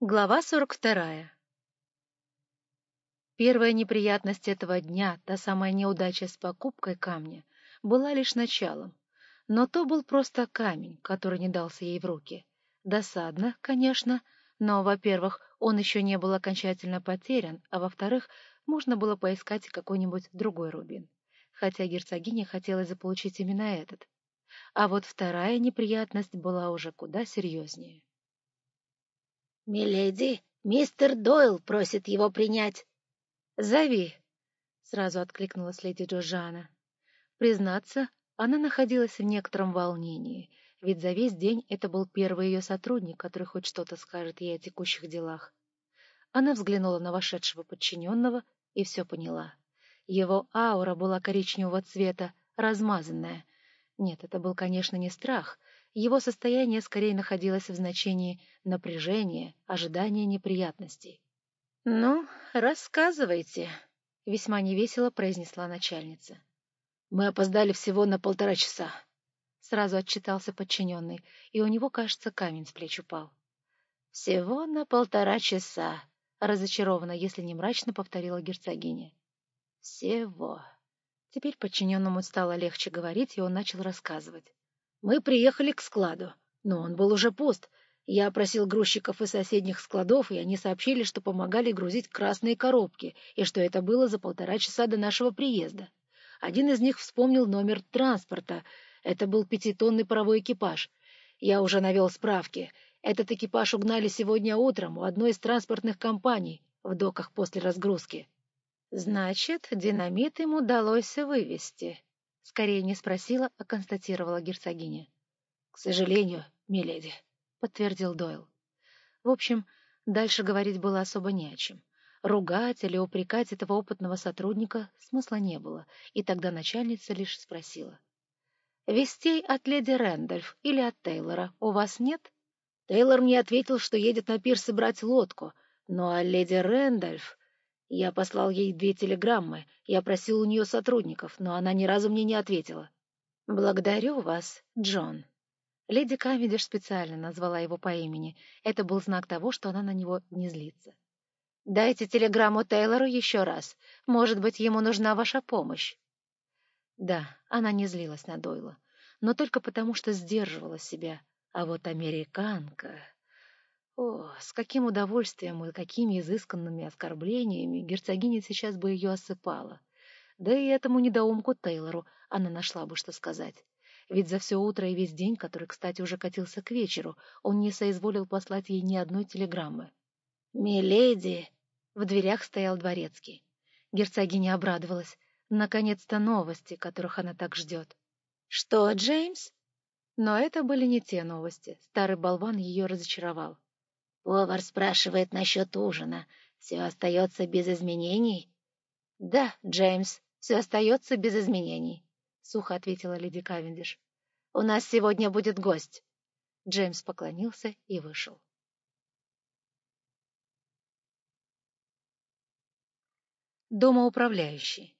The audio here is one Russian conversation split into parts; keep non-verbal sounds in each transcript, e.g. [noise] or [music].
Глава сорок вторая Первая неприятность этого дня, та самая неудача с покупкой камня, была лишь началом. Но то был просто камень, который не дался ей в руки. Досадно, конечно, но, во-первых, он еще не был окончательно потерян, а во-вторых, можно было поискать какой-нибудь другой рубин. Хотя герцогине хотелось заполучить именно этот. А вот вторая неприятность была уже куда серьезнее. «Миледи, мистер Дойл просит его принять». «Зови», — сразу откликнулась леди Джорджана. Признаться, она находилась в некотором волнении, ведь за весь день это был первый ее сотрудник, который хоть что-то скажет ей о текущих делах. Она взглянула на вошедшего подчиненного и все поняла. Его аура была коричневого цвета, размазанная. Нет, это был, конечно, не страх — его состояние скорее находилось в значении напряжения, ожидания неприятностей. «Ну, рассказывайте», — весьма невесело произнесла начальница. «Мы опоздали всего на полтора часа», — сразу отчитался подчиненный, и у него, кажется, камень с плеч упал. «Всего на полтора часа», — разочарованно, если не мрачно, повторила герцогиня. «Всего». Теперь подчиненному стало легче говорить, и он начал рассказывать. Мы приехали к складу, но он был уже пуст. Я опросил грузчиков из соседних складов, и они сообщили, что помогали грузить красные коробки, и что это было за полтора часа до нашего приезда. Один из них вспомнил номер транспорта. Это был пятитонный паровой экипаж. Я уже навел справки. Этот экипаж угнали сегодня утром у одной из транспортных компаний в доках после разгрузки. Значит, динамит им удалось вывести. Скорее не спросила, а констатировала герцогиня. — К сожалению, миледи, — подтвердил Дойл. В общем, дальше говорить было особо не о чем. Ругать или упрекать этого опытного сотрудника смысла не было, и тогда начальница лишь спросила. — Вестей от леди Рэндольф или от Тейлора у вас нет? Тейлор мне ответил, что едет на пирс собрать лодку, но а леди Рэндольф... Я послал ей две телеграммы, я просил у нее сотрудников, но она ни разу мне не ответила. «Благодарю вас, Джон». Леди Кавендиш специально назвала его по имени. Это был знак того, что она на него не злится. «Дайте телеграмму Тейлору еще раз. Может быть, ему нужна ваша помощь». Да, она не злилась на Дойла, но только потому, что сдерживала себя. А вот американка... О, с каким удовольствием и какими изысканными оскорблениями герцогиня сейчас бы ее осыпала. Да и этому недоумку Тейлору она нашла бы что сказать. Ведь за все утро и весь день, который, кстати, уже катился к вечеру, он не соизволил послать ей ни одной телеграммы. «Миледи!» В дверях стоял дворецкий. Герцогиня обрадовалась. Наконец-то новости, которых она так ждет. «Что, Джеймс?» Но это были не те новости. Старый болван ее разочаровал. Повар спрашивает насчет ужина. Все остается без изменений? — Да, Джеймс, все остается без изменений, — сухо ответила леди Кавендиш. — У нас сегодня будет гость. Джеймс поклонился и вышел. Дома управляющий.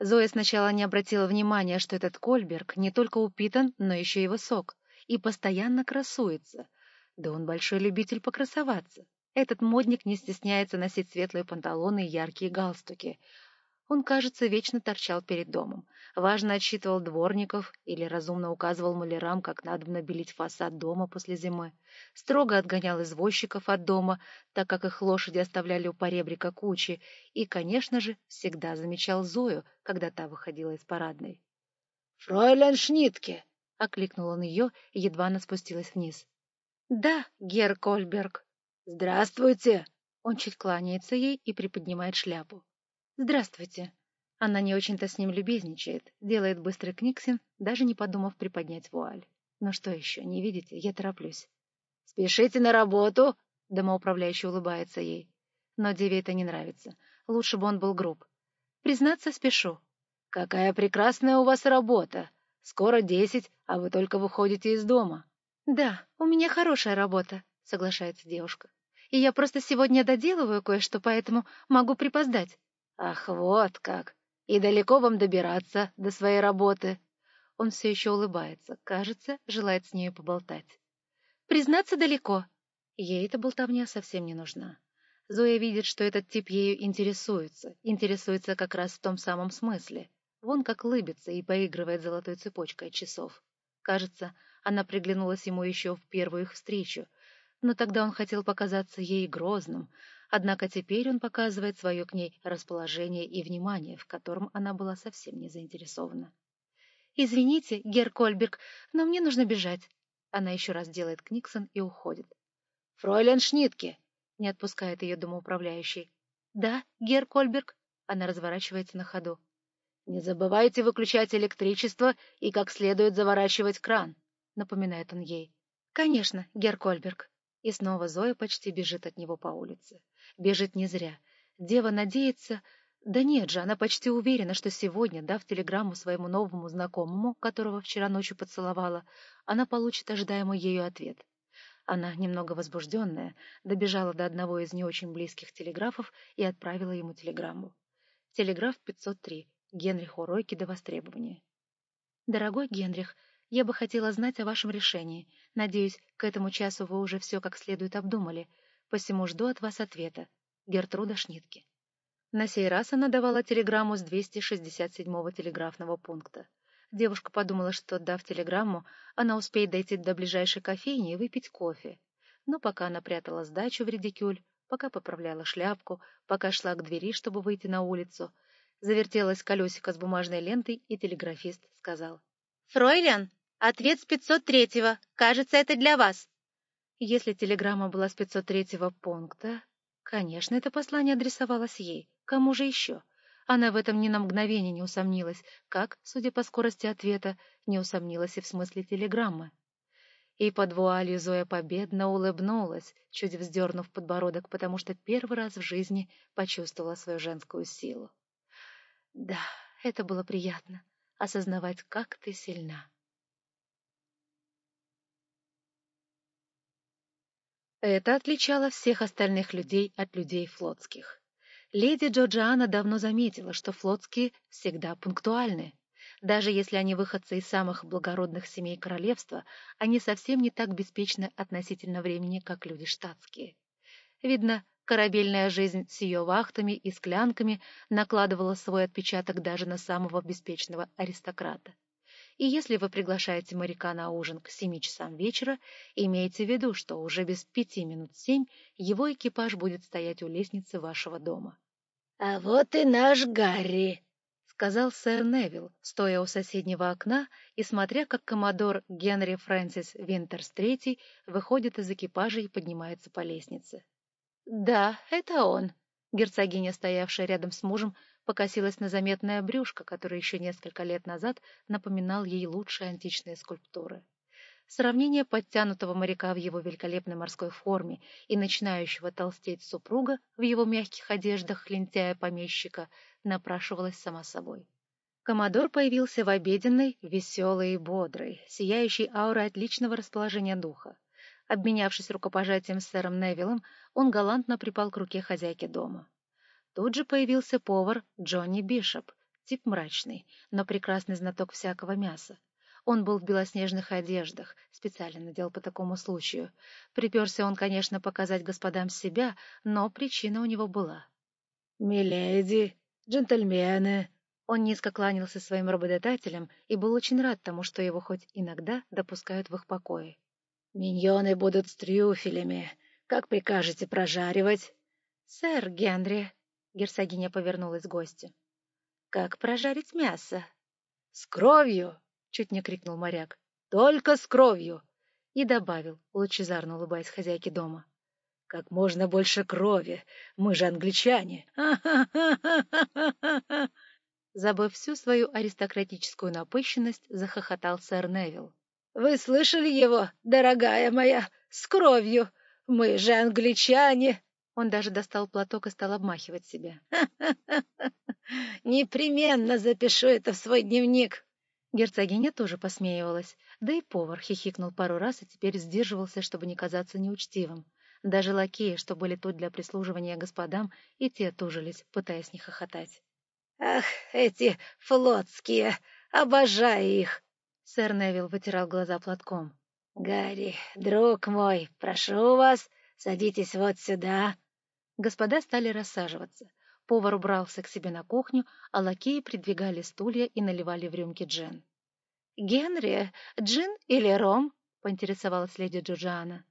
Зоя сначала не обратила внимания, что этот Кольберг не только упитан, но еще и высок, и постоянно красуется — да он большой любитель покрасоваться. Этот модник не стесняется носить светлые панталоны и яркие галстуки. Он, кажется, вечно торчал перед домом. Важно отсчитывал дворников или разумно указывал малярам, как надо набелить фасад дома после зимы. Строго отгонял извозчиков от дома, так как их лошади оставляли у поребрика кучи. И, конечно же, всегда замечал Зою, когда та выходила из парадной. «Фройлен Шнитке!» — окликнул он ее, едва она спустилась вниз. «Да, Гер Кольберг». «Здравствуйте!» Он чуть кланяется ей и приподнимает шляпу. «Здравствуйте». Она не очень-то с ним любезничает, делает быстрый книгсин, даже не подумав приподнять вуаль. «Ну что еще, не видите? Я тороплюсь». «Спешите на работу!» — домоуправляющий улыбается ей. Но Деве это не нравится. Лучше бы он был груб. «Признаться, спешу». «Какая прекрасная у вас работа! Скоро десять, а вы только выходите из дома». «Да, у меня хорошая работа», — соглашается девушка. «И я просто сегодня доделываю кое-что, поэтому могу припоздать». «Ах, вот как! И далеко вам добираться до своей работы?» Он все еще улыбается, кажется, желает с нею поболтать. «Признаться, далеко». Ей эта болтовня совсем не нужна. Зоя видит, что этот тип ею интересуется, интересуется как раз в том самом смысле. Вон как лыбится и поигрывает золотой цепочкой от часов. Кажется, она приглянулась ему еще в первую их встречу, но тогда он хотел показаться ей грозным, однако теперь он показывает свое к ней расположение и внимание, в котором она была совсем не заинтересована. «Извините, Гер Кольберг, но мне нужно бежать». Она еще раз делает книксон и уходит. «Фройлен Шнитке!» не отпускает ее домоуправляющий. «Да, Гер Кольберг?» Она разворачивается на ходу. «Не забывайте выключать электричество и как следует заворачивать кран», — напоминает он ей. «Конечно, Гер Кольберг». И снова Зоя почти бежит от него по улице. Бежит не зря. Дева надеется... Да нет же, она почти уверена, что сегодня, дав телеграмму своему новому знакомому, которого вчера ночью поцеловала, она получит ожидаемый ею ответ. Она, немного возбужденная, добежала до одного из не очень близких телеграфов и отправила ему телеграмму. Телеграф 503. Генриху Ройке до востребования. «Дорогой Генрих, я бы хотела знать о вашем решении. Надеюсь, к этому часу вы уже все как следует обдумали. Посему жду от вас ответа. Гертруда Шнитке». На сей раз она давала телеграмму с 267-го телеграфного пункта. Девушка подумала, что, дав телеграмму, она успеет дойти до ближайшей кофейни и выпить кофе. Но пока она прятала сдачу в редикюль, пока поправляла шляпку, пока шла к двери, чтобы выйти на улицу, завертелось колесико с бумажной лентой, и телеграфист сказал. «Фройлен, ответ с 503-го. Кажется, это для вас». Если телеграмма была с 503-го пункта, конечно, это послание адресовалось ей. Кому же еще? Она в этом ни на мгновение не усомнилась, как, судя по скорости ответа, не усомнилась и в смысле телеграммы. И под вуалью Зоя победно улыбнулась, чуть вздернув подбородок, потому что первый раз в жизни почувствовала свою женскую силу. Да, это было приятно, осознавать, как ты сильна. Это отличало всех остальных людей от людей флотских. Леди Джорджиана давно заметила, что флотские всегда пунктуальны. Даже если они выходцы из самых благородных семей королевства, они совсем не так беспечны относительно времени, как люди штатские. Видно, корабельная жизнь с ее вахтами и склянками накладывала свой отпечаток даже на самого беспечного аристократа. И если вы приглашаете моряка на ужин к семи часам вечера, имейте в виду, что уже без пяти минут семь его экипаж будет стоять у лестницы вашего дома. — А вот и наш Гарри, — сказал сэр Невилл, стоя у соседнего окна и смотря, как коммодор Генри Фрэнсис Винтерс III выходит из экипажа и поднимается по лестнице. — Да, это он. Герцогиня, стоявшая рядом с мужем, покосилась на заметное брюшко, которое еще несколько лет назад напоминал ей лучшие античные скульптуры. Сравнение подтянутого моряка в его великолепной морской форме и начинающего толстеть супруга в его мягких одеждах лентяя-помещика напрашивалось само собой. Комодор появился в обеденной, веселой и бодрой, сияющей аурой отличного расположения духа. Обменявшись рукопожатием с сэром Невиллом, он галантно припал к руке хозяйки дома. Тут же появился повар Джонни Бишоп, тип мрачный, но прекрасный знаток всякого мяса. Он был в белоснежных одеждах, специально надел по такому случаю. Приперся он, конечно, показать господам себя, но причина у него была. «Миледи, джентльмены!» Он низко кланялся своим работодателям и был очень рад тому, что его хоть иногда допускают в их покое. «Миньоны будут с трюфелями. Как прикажете прожаривать?» «Сэр Генри», Герцогиня повернулась к гостю. «Как прожарить мясо?» «С кровью!» — чуть не крикнул моряк. «Только с кровью!» И добавил, лучезарно улыбаясь хозяйке дома. «Как можно больше крови! Мы же англичане!» Забыв всю свою аристократическую напыщенность, захохотал сэр Невилл. «Вы слышали его, дорогая моя? С кровью! Мы же англичане!» Он даже достал платок и стал обмахивать себя. [laughs] Непременно запишу это в свой дневник. Герцогиня тоже посмеивалась, да и повар хихикнул пару раз и теперь сдерживался, чтобы не казаться неучтивым. Даже лакеи, что были тут для прислуживания господам, и те тужились, пытаясь не хохотать. «Ах, эти флотские! Обожаю их!» Сэр Невилл вытирал глаза платком. «Гарри, друг мой, прошу вас, Садитесь вот сюда». Господа стали рассаживаться. Повар убрался к себе на кухню, а лакеи придвигали стулья и наливали в рюмки джин. «Генри, джин или ром?» — поинтересовалась леди Джорджиана.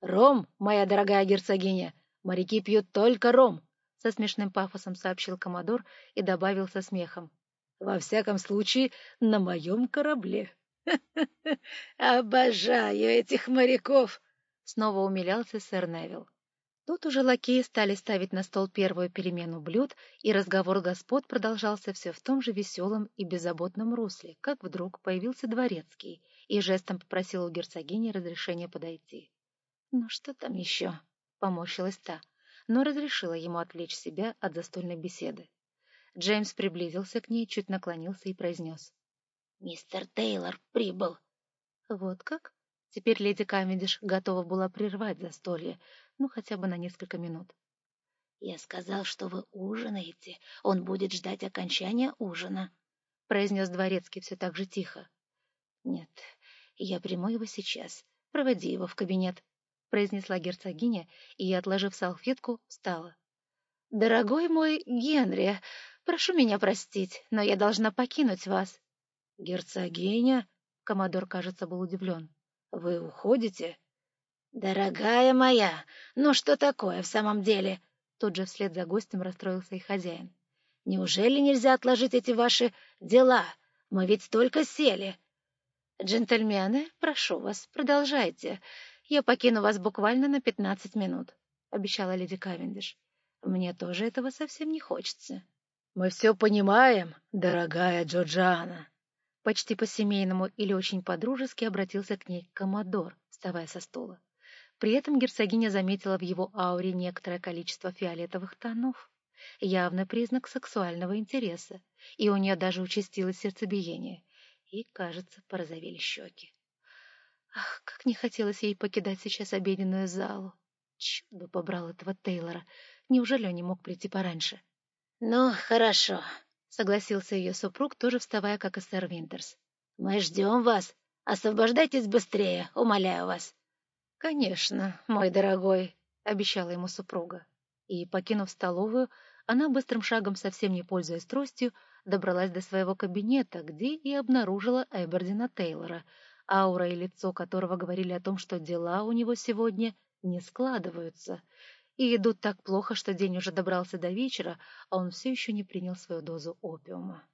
«Ром, моя дорогая герцогиня! Моряки пьют только ром!» — со смешным пафосом сообщил Комодор и добавил со смехом. «Во всяком случае, на моем корабле». [laughs] «Обожаю этих моряков!» — снова умилялся сэр Невилл. Тут уже лакеи стали ставить на стол первую перемену блюд, и разговор господ продолжался все в том же веселом и беззаботном русле, как вдруг появился дворецкий и жестом попросил у герцогини разрешения подойти. «Ну что там еще?» — поморщилась та, но разрешила ему отвлечь себя от застольной беседы. Джеймс приблизился к ней, чуть наклонился и произнес. «Мистер Тейлор прибыл». «Вот как?» Теперь леди Камедиш готова была прервать застолье, ну, хотя бы на несколько минут. «Я сказал, что вы ужинаете. Он будет ждать окончания ужина», — произнес дворецкий все так же тихо. «Нет, я приму его сейчас. Проводи его в кабинет», — произнесла герцогиня и, отложив салфетку, встала. «Дорогой мой Генри, прошу меня простить, но я должна покинуть вас». «Герцогиня?» — коммодор, кажется, был удивлен. «Вы уходите?» «Дорогая моя, ну что такое в самом деле?» Тут же вслед за гостем расстроился и хозяин. «Неужели нельзя отложить эти ваши дела? Мы ведь только сели». «Джентльмены, прошу вас, продолжайте. Я покину вас буквально на пятнадцать минут», — обещала леди Кавендиш. «Мне тоже этого совсем не хочется». «Мы все понимаем, дорогая Джорджиана». Почти по-семейному или очень по-дружески обратился к ней Комодор, вставая со стула. При этом герцогиня заметила в его ауре некоторое количество фиолетовых тонов. Явный признак сексуального интереса, и у нее даже участилось сердцебиение. И, кажется, порозовели щеки. Ах, как не хотелось ей покидать сейчас обеденную залу. Бы побрал этого Тейлора. Неужели он не мог прийти пораньше? — Ну, хорошо, — согласился ее супруг, тоже вставая, как и сэр Винтерс. — Мы ждем вас. Освобождайтесь быстрее, умоляю вас. «Конечно, мой дорогой», — обещала ему супруга. И, покинув столовую, она быстрым шагом, совсем не пользуясь тростью, добралась до своего кабинета, где и обнаружила Эбердина Тейлора, аура и лицо которого говорили о том, что дела у него сегодня не складываются и идут так плохо, что день уже добрался до вечера, а он все еще не принял свою дозу опиума.